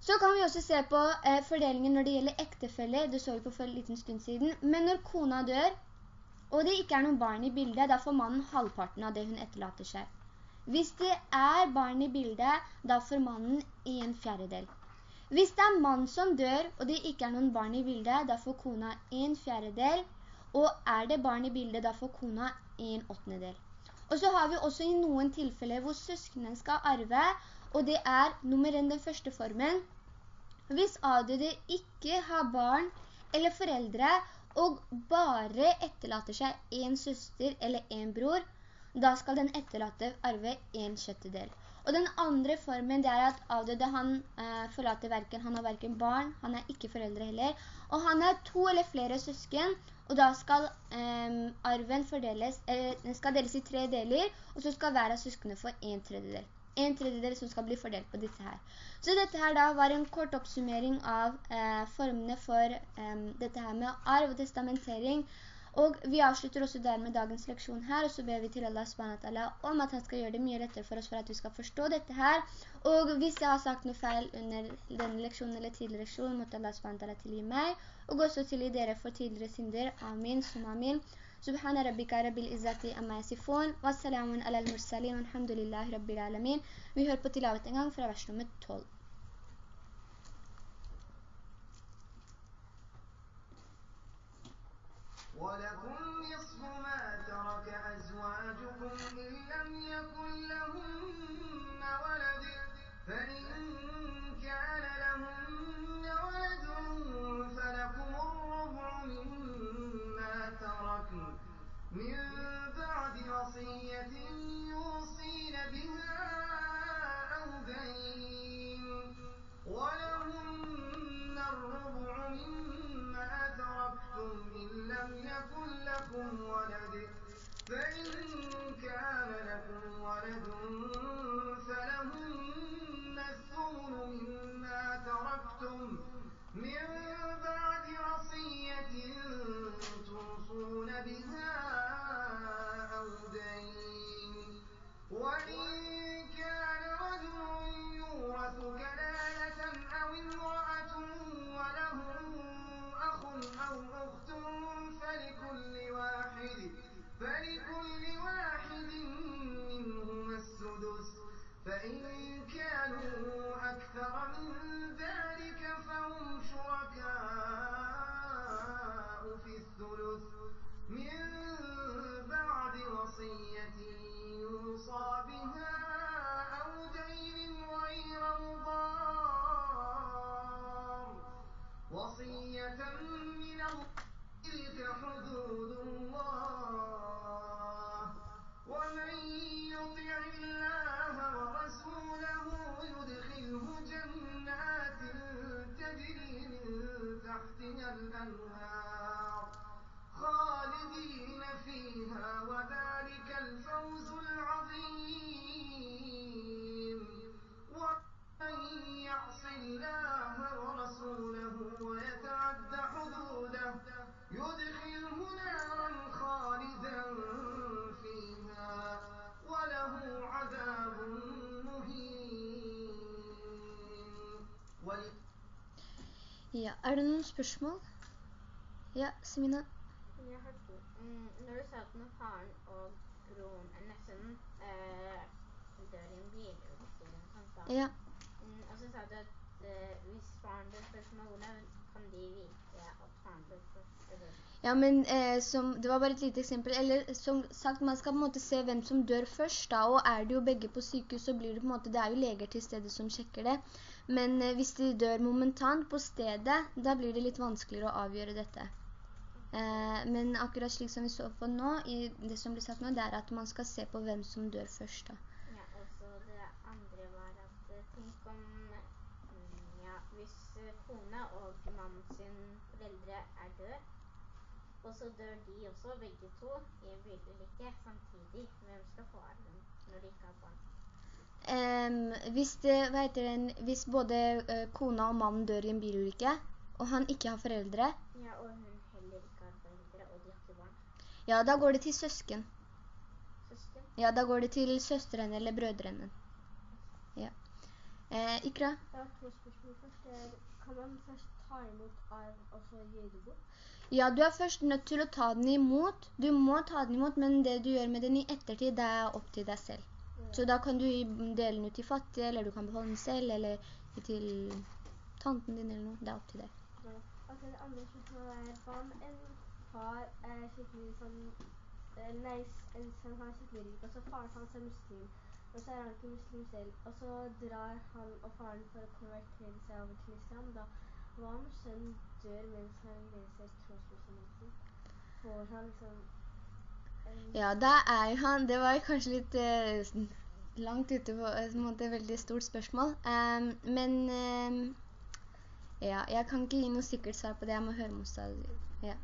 Så kan vi også se på eh, fordelingen når det gjelder ektefeller, det så vi på for en liten stund siden, men når kona dør, og det ikke er noen barn i bildet, da får mannen halvparten av det hun etterlater seg. Hvis det er barn i bildet, da får mannen en fjerdedel. Hvis det er mann som dør, og det ikke er noen barn i bildet, da får kona en fjerdedel, og er det barn i bildet, da får kona en åttendedel. Og så har vi også i noen tilfeller hvor søskenen skal arve, og det er nummer enn den første formen. Hvis avdøde ikke har barn eller foreldre, og bare etterlater seg en søster eller en bror, da skal den etterlatte arve en kjøttedel. Og den andre formen, det er at avdøde han eh, forlater hverken, han har verken barn, han er ikke foreldre heller, og han har to eller flere søsken, og da skal eh, arven fordeles, eh, skal deles i tre deler, og så skal hver av søskene få en tredjedel en tredjedel som skal bli fordelt på disse her. Så dette her da var en kort oppsummering av eh, formene for eh, dette her med arv og testamentering. Og vi avslutter også der med dagens leksjon her, og så ber vi til Allah SWT om at han skal gjøre det mye lettere for oss for at vi skal forstå dette her. Og hvis jeg har sagt noe feil under denne leksjonen eller tidligere leksjon, måtte Allah SWT tilgi meg, og også tilgi dere for tidligere synder. Amin, som amin. سبحان ربك رب العزة أما يصفون والسلام على المرسلين والحمد لله رب العالمين Vi hører på tilavet en gang fra vers nummer 12. ولكم نصف ما ترك أزواجكم إن لم يكن لهن ولد فإن الله ورسوله ويتعد حدوده يدخله نارا خالدا فيها وله عذاب مهين Ja, er det noen spørsmål? Ja, Semina? Jeg har to. Mm, når du sa at når faren og broren, nesten, eh, dør i en bilulykke eller noe sånt da. Ja. hvis faren dør først, med hvordan kan de vite at faren dør først? Ja, men eh, som, det var bare et lite eksempel. Eller som sagt, man skal på en måte se hvem som dør først da, og er det jo begge på sykehus, så blir det på en måte, det er jo leger til stedet som sjekker det. Men eh, hvis de dør momentant på stedet, da blir det litt vanskeligere å avgjøre dette. Eh, men akkurat slik som vi så på nå, i det som blir sagt nå, det er at man skal se på hvem som dør først da. Ja, og så det andre var at eh, tenk om mm, ja, hvis eh, kone og mannen sin foreldre er død, og så dør de også, begge to, i en bilulykke samtidig. Hvem skal få arven når de ikke har barn? Um, hvis, det, hva hvis både uh, kona og mannen dør i en bilulykke, og han ikke har foreldre, Ja, og hun heller ikke har foreldre, og de har ikke barn. ja, da går det til søsken. Søsken? Ja, da går det til søstrene eller brødrene. Ja. Eh, Ikra? Jeg har to spørsmål først. Er, kan man først ta imot arv og så gi det bort? Ja, du er først nødt til å ta den imot. Du må ta den imot, men det du gjør med den i ettertid, det er opp til deg selv. Så da kan du dele den ut til fattige, eller du kan beholde den selv, eller til tanten din eller noe. Det er opp til deg. Ja. Ok, det andre spørsmålet er, hva om en far er skikkelig sånn, eh, nei, en han er skikkelig rik, og så faren hans er muslim, og så er han ikke muslim selv, og så drar han og faren for å konvertere seg over til islam, da, hva om sønnen dør mens han leser trosbestemmelsen? Får han liksom. Ja, da er han, det var kanskje litt eh, langt ute på en måte veldig stort spørsmål. Um, men um, ja, jeg kan ikke gi noe sikkert svar på det, jeg må høre med Ustadi. Ja.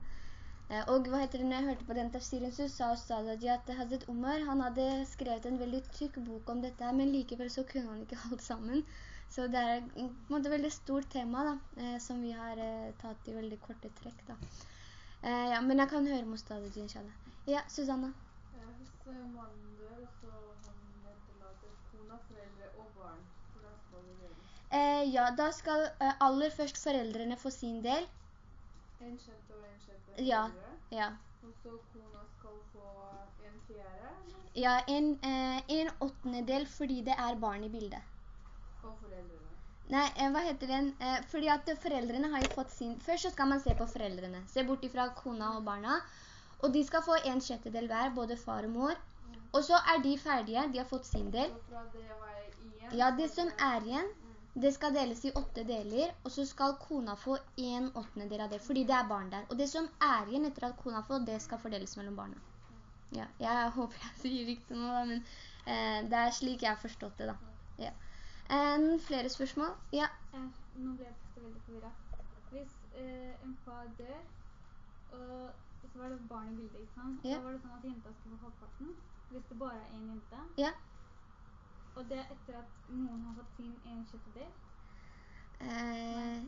Eh, og hva heter det, når jeg hørte på den tafsiren, så sa Ustadi at Hazret Omar, han hadde skrevet en veldig tykk bok om dette, men likevel så kunne han ikke [laughs] holdt sammen. Så det er på en måte et veldig stort tema da, eh, som vi har eh, tatt i veldig korte trekk da. Eh, ja, men jeg kan høre med din inshallah. Ja, Susanna. Ja, hvis eh, mannen dør, så han etterlater kona, foreldre og barn. Hvordan skal det gjøres? Eh, ja, da skal eh, aller først foreldrene få sin del. En kjent og en kjent Ja. Ja, Og så kona skal få en fjerde, ja en, eh, en åttende del fordi det er barn i bildet. Foreldrene. Nei, eh, hva heter den? Eh, fordi at foreldrene har jo fått sin... Først så skal man se på foreldrene. Se bort ifra kona og barna. Og de skal få en sjettedel hver, både far og mor. Og så er de ferdige, de har fått sin del. Det. Ja, det som er igjen, det skal deles i åtte deler, og så skal kona få en åttende del av det, fordi det er barn der. Og det som er igjen etter at kona får, det skal fordeles mellom barna. Ja, jeg [laughs] håper jeg sier riktig nå da, men eh, det er slik jeg har forstått det da. Ja. En, flere spørsmål? Ja. Nå ble jeg faktisk veldig forvirret. Hvis eh, en far dør, og så var det barn i bildet, ikke sant? Ja. Da var det sånn at jenta skulle få halvparten, hvis det bare er en jente. Ja. Og det er etter at noen har fått sin en sjettedel. Eh,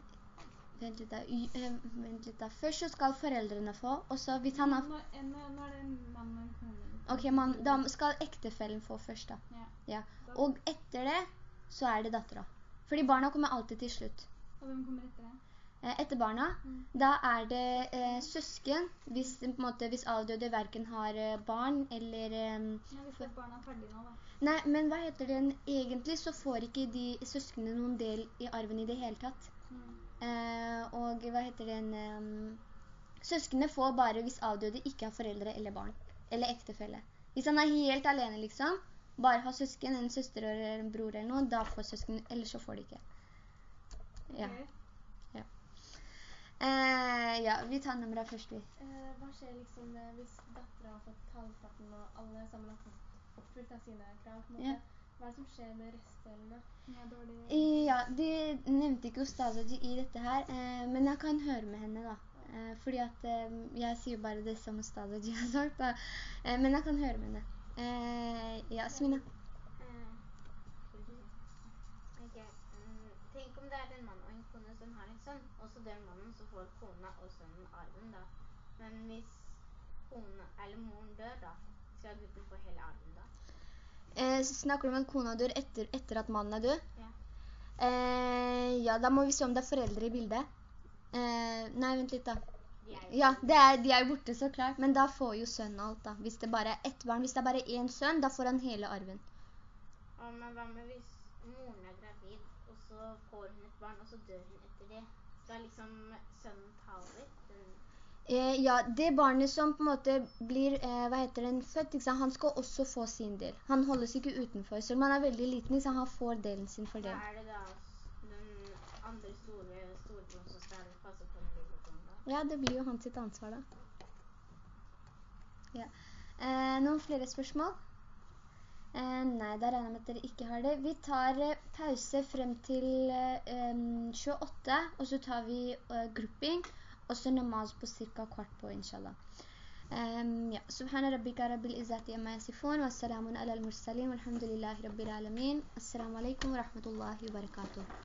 vent litt da. Eh, vent litt da. Først så skal foreldrene få, og så hvis han har... Nå, nå er det en mann og en kone. Ok, man, da skal ektefellen få først da. Ja. Ja. Og etter det, så er det datteren. Fordi barna kommer alltid til slutt. Og hvem kommer etter det? Eh, Etter barna, Mm. da er det eh, søsken, hvis, måte, hvis avdøde hverken har eh, barn eller... Eh, Ja, hvis det barna er ferdige nå, da. nei, men hva heter den? Egentlig så får ikke de søskene noen del i arven i det hele tatt. Mm. Eh, og hva heter den? Eh, søskene får bare hvis avdøde ikke har foreldre eller barn, eller ektefelle. Hvis han er helt alene liksom, bare har søsken, en søster eller en bror eller noe, da får søsken, ellers så får de ikke. Ja. ja. Eh, ja, vi tar numra først vi. Eh, hva skjer liksom eh, hvis datteren har fått halvparten og alle sammen har fått oppfylt av sine krav? Ja. Hva er det som skjer med restdelene? Ja, de nevnte ikke Ustazaji i dette her, eh, men jeg kan høre med henne da. Eh, fordi at eh, jeg sier bare det som Ustazaji har sagt da. Eh, men jeg kan høre med henne. Eh, ja, Smina. Okay. ok, mm, Tenk om det er en mann og en kone som har en sønn, og så dør mannen, så får kona og sønnen arven da. Men hvis kone, eller moren dør da, skal gutten få hele arven da? Eh, snakker du om at kona dør etter, etter at mannen er død? Ja. Eh, ja, da må vi se om det er foreldre i bildet. Eh, nei, vent litt da. Ja, det er, de er jo borte så klart, men da får jo sønnen alt da. Hvis det bare er ett barn, hvis det er bare en sønn, da får han hele arven. Ja, men hva med hvis moren er gravid, og så får hun et barn, og så dør hun etter det? Da liksom sønnen taler. Den, Eh, ja, det barnet som på en måte blir, eh, hva heter den, født, han skal også få sin del. Han holdes ikke utenfor, så man er veldig liten, så han får delen sin for da Hva er det da den andre store storebroren som skal passe på den lillebroren da. Ja, det blir jo hans sitt ansvar da. Ja. Eh, noen flere spørsmål? Eh, nei, da regner jeg med at dere ikke har det. Vi tar eh, pause frem til eh, 28, og så tar vi eh, grupping, og så namaz på cirka kvart på, inshallah. Ja. Subhana rabbika rabbil izzati amma yasifun, wa salamun ala al-mursalin, walhamdulillahi rabbil alamin. Assalamu alaikum wa rahmatullahi wa barakatuh.